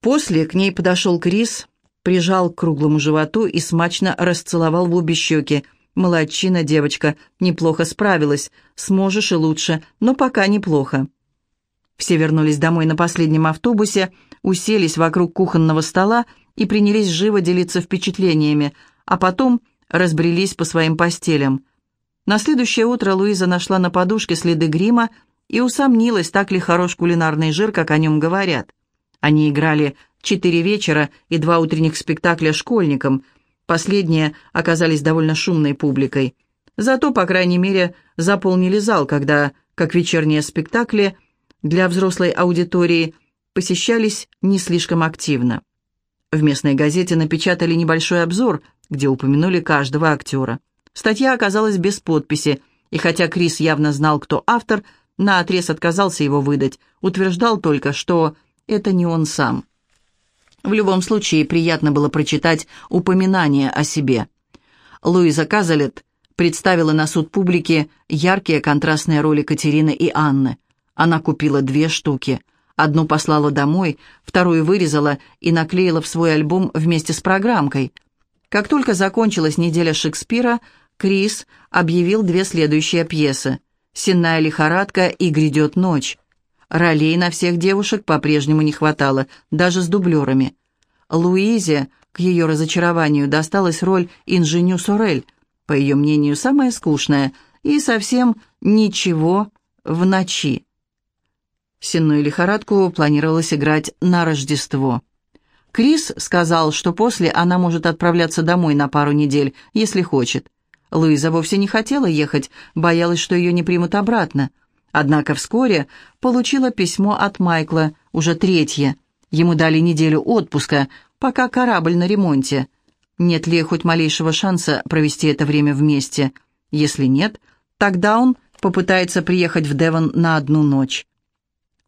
После к ней подошел Крис, прижал к круглому животу и смачно расцеловал в обе щеки. «Молодчина, девочка, неплохо справилась. Сможешь и лучше, но пока неплохо». Все вернулись домой на последнем автобусе, уселись вокруг кухонного стола и принялись живо делиться впечатлениями, а потом разбрелись по своим постелям. На следующее утро Луиза нашла на подушке следы грима и усомнилась, так ли хорош кулинарный жир, как о нем говорят. Они играли четыре вечера и два утренних спектакля школьникам. Последние оказались довольно шумной публикой. Зато, по крайней мере, заполнили зал, когда, как вечерние спектакли, для взрослой аудитории посещались не слишком активно. В местной газете напечатали небольшой обзор, где упомянули каждого актера. Статья оказалась без подписи, и хотя Крис явно знал, кто автор, наотрез отказался его выдать, утверждал только, что это не он сам. В любом случае, приятно было прочитать упоминание о себе. Луиза Казалет представила на суд публики яркие контрастные роли Катерины и Анны. Она купила две штуки. Одну послала домой, вторую вырезала и наклеила в свой альбом вместе с программкой. Как только закончилась неделя Шекспира, Крис объявил две следующие пьесы «Сенная лихорадка» и «Грядет ночь». Ролей на всех девушек по-прежнему не хватало, даже с дублерами. Луизе, к ее разочарованию, досталась роль инженю Сорель, по ее мнению, самая скучная, и совсем ничего в ночи. Сенную лихорадку планировалось играть на Рождество. Крис сказал, что после она может отправляться домой на пару недель, если хочет. Луиза вовсе не хотела ехать, боялась, что ее не примут обратно. Однако вскоре получила письмо от Майкла, уже третье. Ему дали неделю отпуска, пока корабль на ремонте. Нет ли хоть малейшего шанса провести это время вместе? Если нет, тогда он попытается приехать в Девон на одну ночь.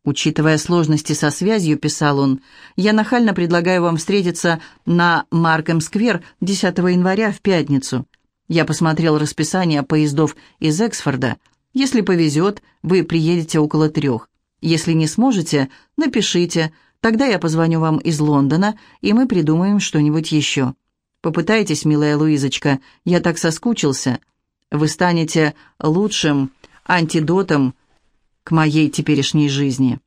Учитывая сложности со связью, писал он, я нахально предлагаю вам встретиться на Маркем-сквер 10 января в пятницу. Я посмотрел расписание поездов из Эксфорда. Если повезет, вы приедете около трех. Если не сможете, напишите, тогда я позвоню вам из Лондона, и мы придумаем что-нибудь еще. Попытайтесь, милая Луизочка, я так соскучился. Вы станете лучшим антидотом к моей теперешней жизни.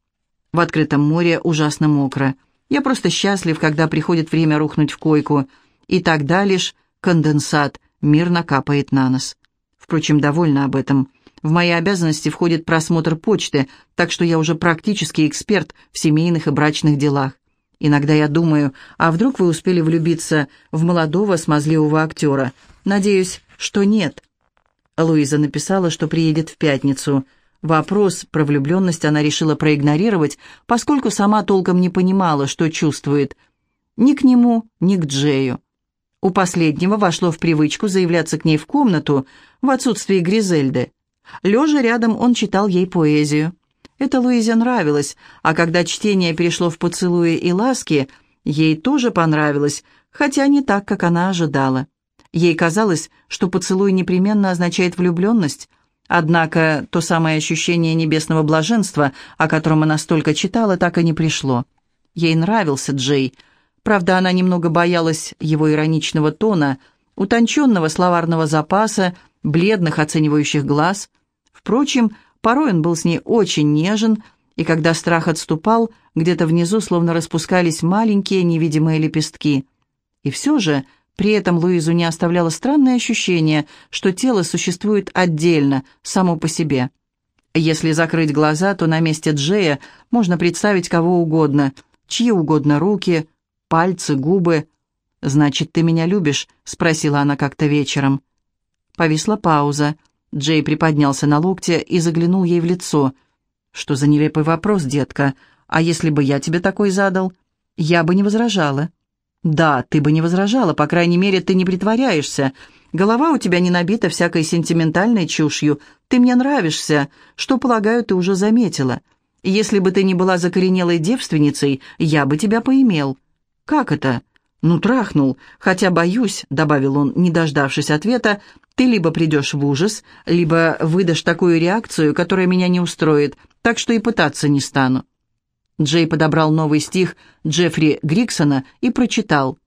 В открытом море ужасно мокро. Я просто счастлив, когда приходит время рухнуть в койку, и тогда лишь конденсат мирно капает на нос. Впрочем, довольна об этом. В мои обязанности входит просмотр почты, так что я уже практически эксперт в семейных и брачных делах. Иногда я думаю, а вдруг вы успели влюбиться в молодого смазливого актера? Надеюсь, что нет. Луиза написала, что приедет в пятницу. Вопрос про влюбленность она решила проигнорировать, поскольку сама толком не понимала, что чувствует. Ни к нему, ни к Джею. У последнего вошло в привычку заявляться к ней в комнату в отсутствие Гризельды. Лежа рядом, он читал ей поэзию. Это Луизе нравилось, а когда чтение перешло в поцелуи и ласки, ей тоже понравилось, хотя не так, как она ожидала. Ей казалось, что поцелуй непременно означает влюбленность, однако то самое ощущение небесного блаженства, о котором она столько читала, так и не пришло. Ей нравился Джей – Правда, она немного боялась его ироничного тона, утонченного словарного запаса, бледных оценивающих глаз. Впрочем, порой он был с ней очень нежен, и когда страх отступал, где-то внизу словно распускались маленькие невидимые лепестки. И все же при этом Луизу не оставляло странное ощущение, что тело существует отдельно, само по себе. Если закрыть глаза, то на месте Джея можно представить кого угодно, чьи угодно руки, пальцы, губы. «Значит, ты меня любишь?» — спросила она как-то вечером. Повисла пауза. Джей приподнялся на локте и заглянул ей в лицо. «Что за нелепый вопрос, детка? А если бы я тебе такой задал?» «Я бы не возражала». «Да, ты бы не возражала, по крайней мере, ты не притворяешься. Голова у тебя не набита всякой сентиментальной чушью. Ты мне нравишься, что, полагаю, ты уже заметила. Если бы ты не была закоренелой девственницей, я бы тебя поимел». «Как это?» «Ну, трахнул. Хотя, боюсь», — добавил он, не дождавшись ответа, «ты либо придешь в ужас, либо выдашь такую реакцию, которая меня не устроит, так что и пытаться не стану». Джей подобрал новый стих Джеффри Гриксона и прочитал.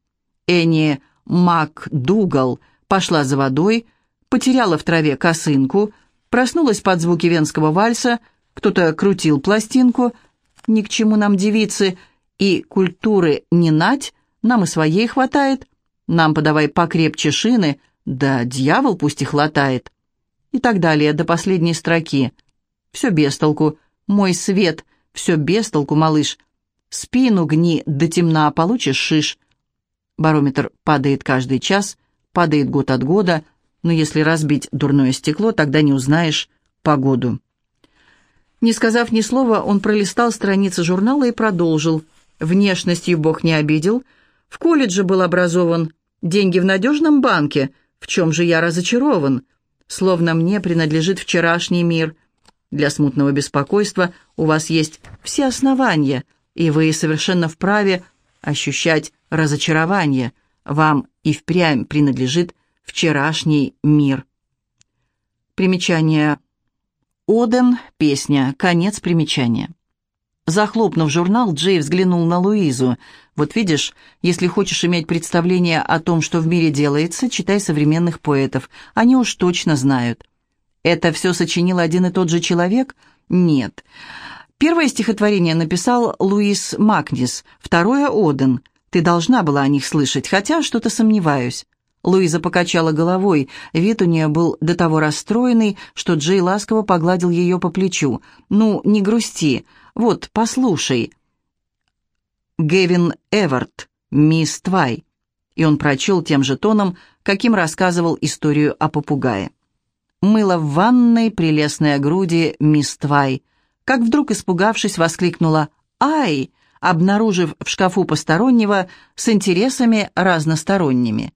Энни МакДугал пошла за водой, потеряла в траве косынку, проснулась под звуки венского вальса, кто-то крутил пластинку. Ни к чему нам девицы, и культуры не нать, нам и своей хватает. Нам подавай покрепче шины, да дьявол пусть их латает. И так далее, до последней строки. Все без толку. Мой свет, все без толку, малыш. Спину гни до темна, получишь шиш. Барометр падает каждый час, падает год от года, но если разбить дурное стекло, тогда не узнаешь погоду. Не сказав ни слова, он пролистал страницы журнала и продолжил. Внешностью Бог не обидел. В колледже был образован. Деньги в надежном банке. В чем же я разочарован? Словно мне принадлежит вчерашний мир. Для смутного беспокойства у вас есть все основания, и вы совершенно вправе ощущать разочарование. Вам и впрямь принадлежит вчерашний мир. Примечание. Оден, песня, конец примечания. Захлопнув журнал, Джей взглянул на Луизу. «Вот видишь, если хочешь иметь представление о том, что в мире делается, читай современных поэтов. Они уж точно знают». «Это все сочинил один и тот же человек?» «Нет. Первое стихотворение написал Луис Макнис, второе — Оден. Ты должна была о них слышать, хотя что-то сомневаюсь». Луиза покачала головой. Вид у нее был до того расстроенный, что Джей ласково погладил ее по плечу. «Ну, не грусти. Вот, послушай. Гевин Эвард, мисс Твай. И он прочел тем же тоном, каким рассказывал историю о попугае. Мыло в ванной, прелестная груди, мисс Твай. Как вдруг, испугавшись, воскликнула «Ай!», обнаружив в шкафу постороннего с интересами разносторонними.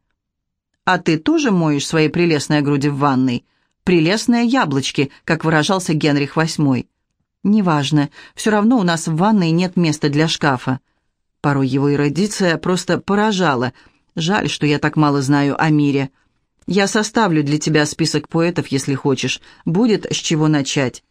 «А ты тоже моешь свои прелестные груди в ванной?» «Прелестные яблочки», как выражался Генрих VIII. «Неважно, все равно у нас в ванной нет места для шкафа». Порой его эрудиция просто поражала. Жаль, что я так мало знаю о мире. Я составлю для тебя список поэтов, если хочешь. Будет с чего начать.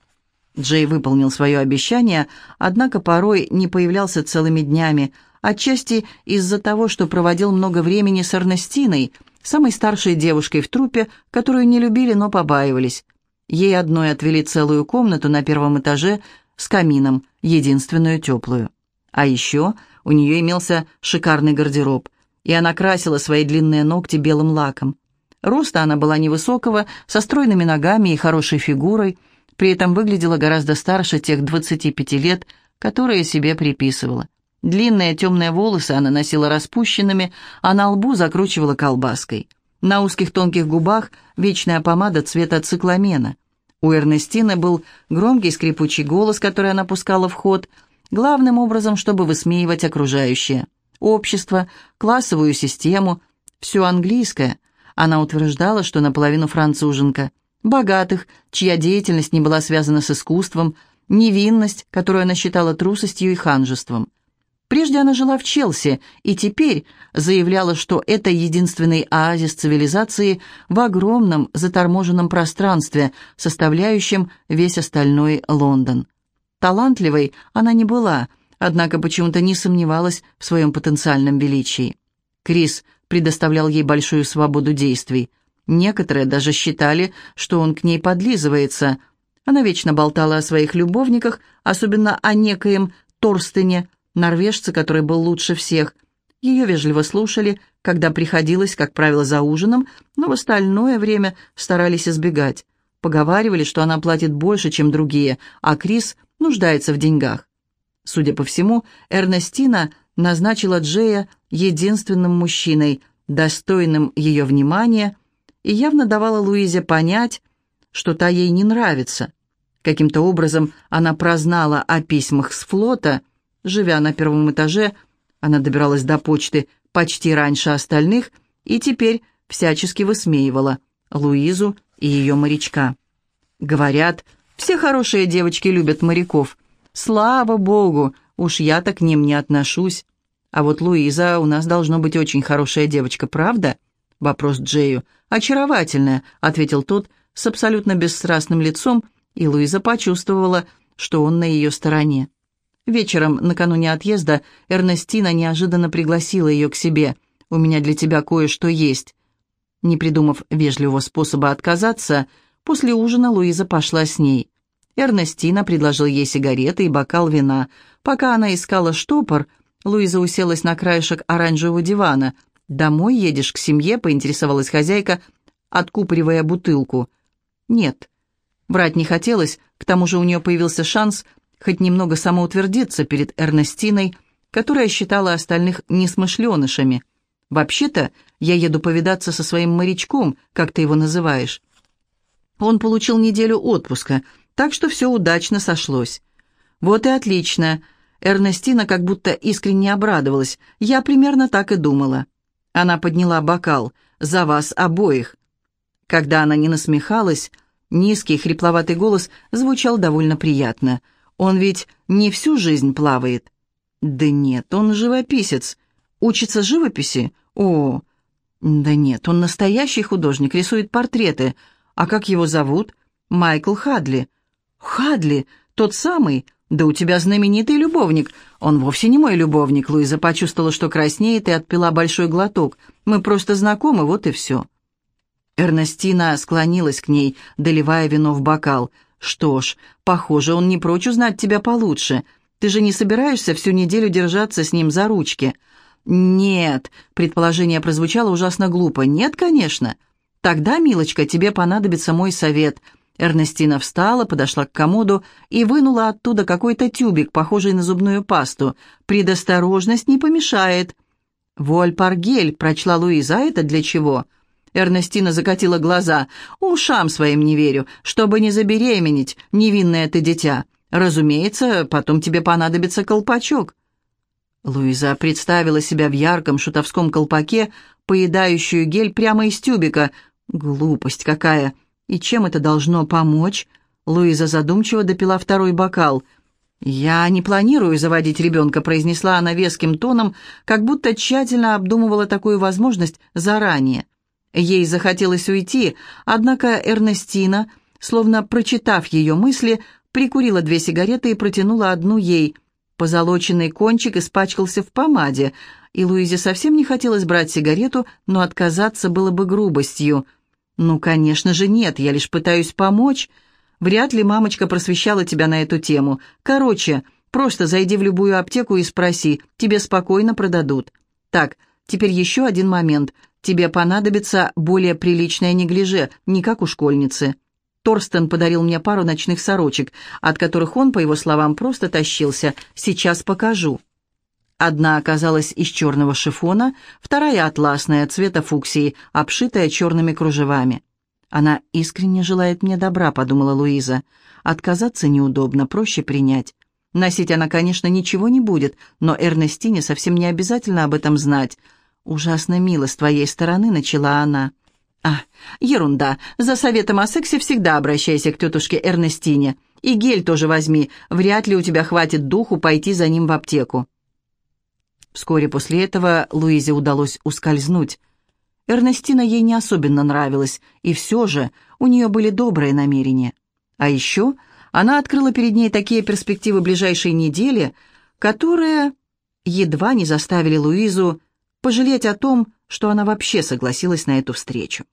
Джей выполнил свое обещание, однако порой не появлялся целыми днями, отчасти из-за того, что проводил много времени с Эрнестиной, самой старшей девушкой в трупе, которую не любили, но побаивались. Ей одной отвели целую комнату на первом этаже с камином, единственную теплую. А еще у нее имелся шикарный гардероб, и она красила свои длинные ногти белым лаком. Роста она была невысокого, со стройными ногами и хорошей фигурой, при этом выглядела гораздо старше тех 25 лет, которые себе приписывала. Длинные темные волосы она носила распущенными, а на лбу закручивала колбаской. На узких тонких губах вечная помада цвета цикламена. У Эрнестины был громкий скрипучий голос, который она пускала в ход, главным образом, чтобы высмеивать окружающее. Общество, классовую систему, все английское. Она утверждала, что наполовину француженка. Богатых, чья деятельность не была связана с искусством, невинность, которую она считала трусостью и ханжеством. Прежде она жила в Челси и теперь заявляла, что это единственный оазис цивилизации в огромном заторможенном пространстве, составляющем весь остальной Лондон. Талантливой она не была, однако почему-то не сомневалась в своем потенциальном величии. Крис предоставлял ей большую свободу действий. Некоторые даже считали, что он к ней подлизывается. Она вечно болтала о своих любовниках, особенно о некоем Торстене, норвежца, который был лучше всех. Ее вежливо слушали, когда приходилось, как правило, за ужином, но в остальное время старались избегать. Поговаривали, что она платит больше, чем другие, а Крис нуждается в деньгах. Судя по всему, Эрнестина назначила Джея единственным мужчиной, достойным ее внимания, и явно давала Луизе понять, что та ей не нравится. Каким-то образом она прознала о письмах с флота Живя на первом этаже, она добиралась до почты почти раньше остальных и теперь всячески высмеивала Луизу и ее морячка. Говорят, все хорошие девочки любят моряков. Слава богу, уж я-то к ним не отношусь. А вот Луиза у нас должно быть очень хорошая девочка, правда? Вопрос Джею. «Очаровательная», — ответил тот с абсолютно бесстрастным лицом, и Луиза почувствовала, что он на ее стороне. Вечером, накануне отъезда, Эрнестина неожиданно пригласила ее к себе. «У меня для тебя кое-что есть». Не придумав вежливого способа отказаться, после ужина Луиза пошла с ней. Эрнестина предложил ей сигареты и бокал вина. Пока она искала штопор, Луиза уселась на краешек оранжевого дивана. «Домой едешь к семье?» — поинтересовалась хозяйка, откупоривая бутылку. «Нет». Врать не хотелось, к тому же у нее появился шанс хоть немного самоутвердиться перед Эрнестиной, которая считала остальных несмышленышами. «Вообще-то я еду повидаться со своим морячком, как ты его называешь». Он получил неделю отпуска, так что все удачно сошлось. «Вот и отлично». Эрнестина как будто искренне обрадовалась. «Я примерно так и думала». Она подняла бокал. «За вас обоих». Когда она не насмехалась, низкий хрипловатый голос звучал довольно приятно. «Он ведь не всю жизнь плавает». «Да нет, он живописец. Учится живописи? О, да нет, он настоящий художник, рисует портреты. А как его зовут? Майкл Хадли. Хадли, тот самый? Да у тебя знаменитый любовник. Он вовсе не мой любовник. Луиза почувствовала, что краснеет, и отпила большой глоток. Мы просто знакомы, вот и все. Эрнестина склонилась к ней, доливая вино в бокал. «Что ж, похоже, он не прочь узнать тебя получше. Ты же не собираешься всю неделю держаться с ним за ручки?» «Нет», — предположение прозвучало ужасно глупо. «Нет, конечно». «Тогда, милочка, тебе понадобится мой совет». Эрнестина встала, подошла к комоду и вынула оттуда какой-то тюбик, похожий на зубную пасту. «Предосторожность не помешает». «Вольпаргель», — прочла Луиза, «а это для чего?» Эрнестина закатила глаза. «Ушам своим не верю, чтобы не забеременеть, невинное ты дитя. Разумеется, потом тебе понадобится колпачок». Луиза представила себя в ярком шутовском колпаке, поедающую гель прямо из тюбика. Глупость какая! И чем это должно помочь? Луиза задумчиво допила второй бокал. «Я не планирую заводить ребенка», — произнесла она веским тоном, как будто тщательно обдумывала такую возможность заранее. Ей захотелось уйти, однако Эрнестина, словно прочитав ее мысли, прикурила две сигареты и протянула одну ей. Позолоченный кончик испачкался в помаде, и Луизе совсем не хотелось брать сигарету, но отказаться было бы грубостью. «Ну, конечно же, нет, я лишь пытаюсь помочь. Вряд ли мамочка просвещала тебя на эту тему. Короче, просто зайди в любую аптеку и спроси, тебе спокойно продадут. Так, теперь еще один момент. Тебе понадобится более приличное неглиже, не как у школьницы». Торстен подарил мне пару ночных сорочек, от которых он, по его словам, просто тащился. Сейчас покажу. Одна оказалась из черного шифона, вторая атласная, цвета фуксии, обшитая черными кружевами. «Она искренне желает мне добра», — подумала Луиза. «Отказаться неудобно, проще принять. Носить она, конечно, ничего не будет, но Эрнестине совсем не обязательно об этом знать. Ужасно мило с твоей стороны», — начала она. «А, ерунда. За советом о сексе всегда обращайся к тетушке Эрнестине. И гель тоже возьми. Вряд ли у тебя хватит духу пойти за ним в аптеку». Вскоре после этого Луизе удалось ускользнуть. Эрнестина ей не особенно нравилась, и все же у нее были добрые намерения. А еще она открыла перед ней такие перспективы ближайшей недели, которые едва не заставили Луизу пожалеть о том, что она вообще согласилась на эту встречу.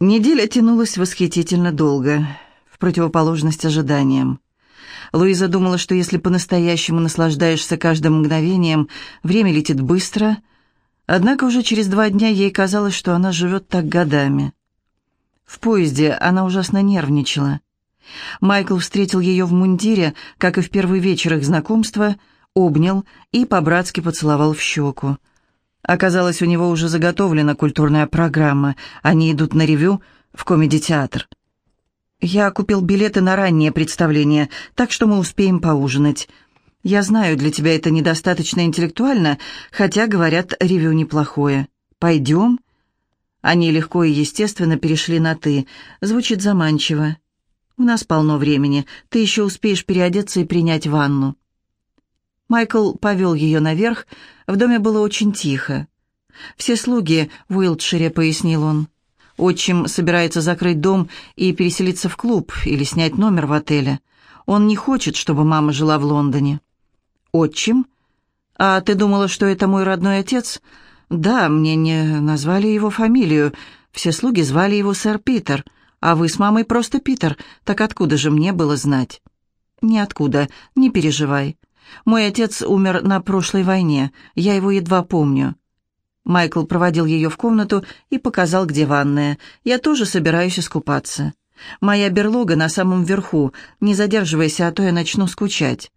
Неделя тянулась восхитительно долго, в противоположность ожиданиям. Луиза думала, что если по-настоящему наслаждаешься каждым мгновением, время летит быстро, однако уже через два дня ей казалось, что она живет так годами. В поезде она ужасно нервничала. Майкл встретил ее в мундире, как и в первый вечер их знакомства, обнял и по-братски поцеловал в щеку. Оказалось, у него уже заготовлена культурная программа. Они идут на ревю в комедий-театр. Я купил билеты на раннее представление, так что мы успеем поужинать. Я знаю, для тебя это недостаточно интеллектуально, хотя, говорят, ревю неплохое. Пойдем?» Они легко и естественно перешли на «ты». Звучит заманчиво. «У нас полно времени. Ты еще успеешь переодеться и принять ванну». Майкл повел ее наверх. В доме было очень тихо. «Все слуги в Уилтшире», — пояснил он. Отчим собирается закрыть дом и переселиться в клуб или снять номер в отеле. Он не хочет, чтобы мама жила в Лондоне». «Отчим? А ты думала, что это мой родной отец?» «Да, мне не назвали его фамилию. Все слуги звали его сэр Питер, а вы с мамой просто Питер. Так откуда же мне было знать?» «Ниоткуда. Не переживай. Мой отец умер на прошлой войне. Я его едва помню». Майкл проводил ее в комнату и показал, где ванная. «Я тоже собираюсь искупаться. Моя берлога на самом верху. Не задерживайся, а то я начну скучать».